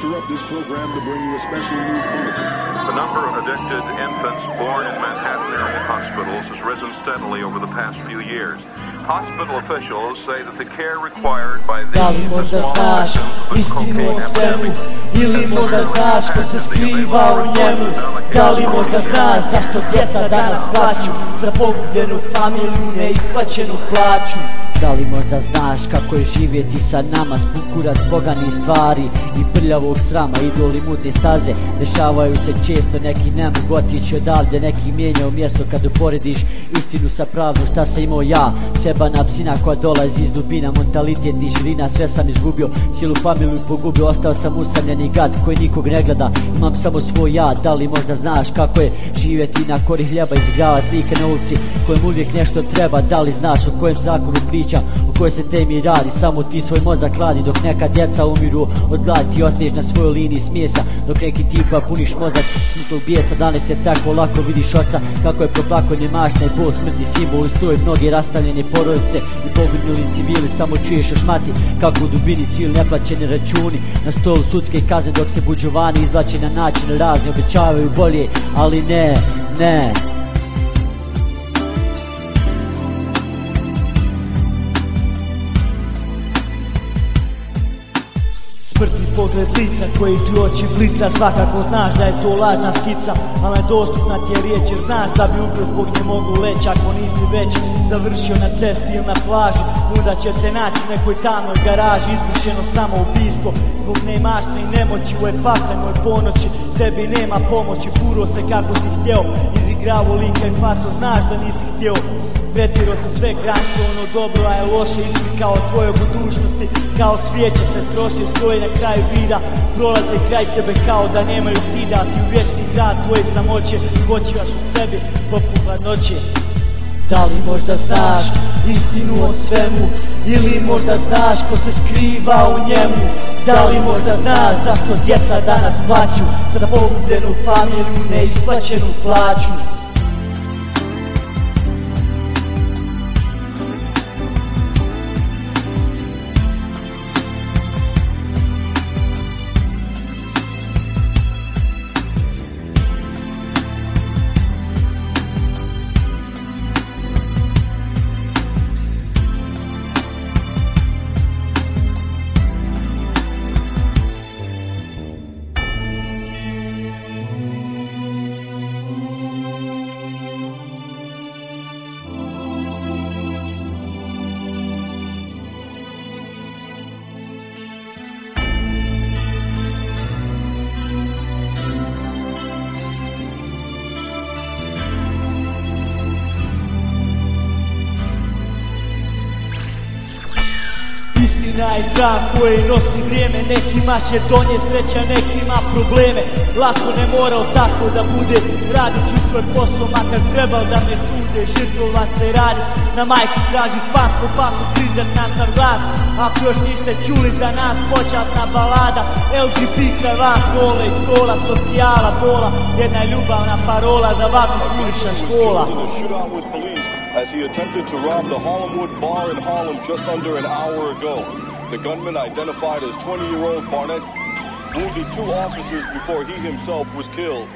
interrupt this program to bring you a special news bulletin. The number of addicted infants born in Manhattan area hospitals has risen steadily over the past few years. Hospital officials say that the care required by these Da li the možda small znaš of the istinu cocaine o svemu epidemic Ili možda znaš ko se skriva u njemu Da li možda znaš zašto djeca danas plaću Za pogubljenu familiju neisplaćenu plaću da li možda znaš kako je živjeti sa nama? Spukurac poganih stvari i prljavog srama. Idoli mutne staze, dešavaju se često. Neki ne mogu otići odavde, neki mijenjaju mjesto. Kad uporediš istinu sa pravdom šta sam imao ja? Sjebana psina koja dolazi iz dubina Mentalitet i širina, sve sam izgubio Cijelu familiju pogubio, ostao sam usamljeni gad Koji nikog ne gleda, imam samo svoj ja. Da li možda znaš kako je živjeti na kori hljeba Izigravati like na ulici kojem uvijek nešto treba? Da li znaš o kojem zakonu pričam O kojoj se temi radi, samo ti svoj mozak kladi Dok neka djeca umiru. Od gladi Ti ostaješ na svojoj liniji smijesa Dok neki tipa puniš mozak. Smutog bijeca Danas je tako lako vidiš oca. Kako je proplako mašta i bol smrtni simbol I stoji mnogi rastavljene porodice I poginuli civili Samo čuješ još mati kako u dubini civil neplaćeni računi. Na stolu sudske kazne dok se buđovani izvlače na način razni Obećavaju bolje, ali ne, ne Smrtni pogled lica koji ti oči blica. Svakako znaš da je to lažna skica Ali dostupna ti je riječ jer znaš da bi ubio zbog nje mogu leći Ako nisi već završio na cesti ili na plaži. Onda će te naći nekoj tamnoj garaži Izmišljeno samo ubijstvo Zbog neimaštva i nemoći u epaklenoj ponoći Tebi nema pomoći, furo se kako si htjeo Izigravo lika i faco, znaš da nisi htjeo Pretiro se sve granice, ono dobro, a je loše isti kao tvoje budućnosti. Kao svijeće se troši, stoji na kraju vida. Prolaze kraj tebe kao da nemaju stida. Ti u vječni grad svoje samoće Počivaš u sebi poput hladnoće. Da li možda znaš istinu o svemu? Ili možda znaš ko se skriva u njemu? Da li možda znaš zašto djeca danas plaću? Za pogubljenu familiju neisplaćenu plaću Istina je ta koje nosi vrijeme. Nekima će donije sreća, nekima probleme. Lako ne morao tako da bude. Radit ću svoj posao, makar trebao da me sude. Žrtvovat se radi, na majku traži spas Ko pasu prizat na sam glas. Ako još niste čuli za nas počasna balada. LGB kraj vas, gole i kola Socijala, bola, jedna ljubavna parola Za vaku ulična škola as he attempted to rob the Harlemwood bar in Harlem just under an hour ago. The gunman, identified as 20-year-old Barnett, wounded two officers before he himself was killed.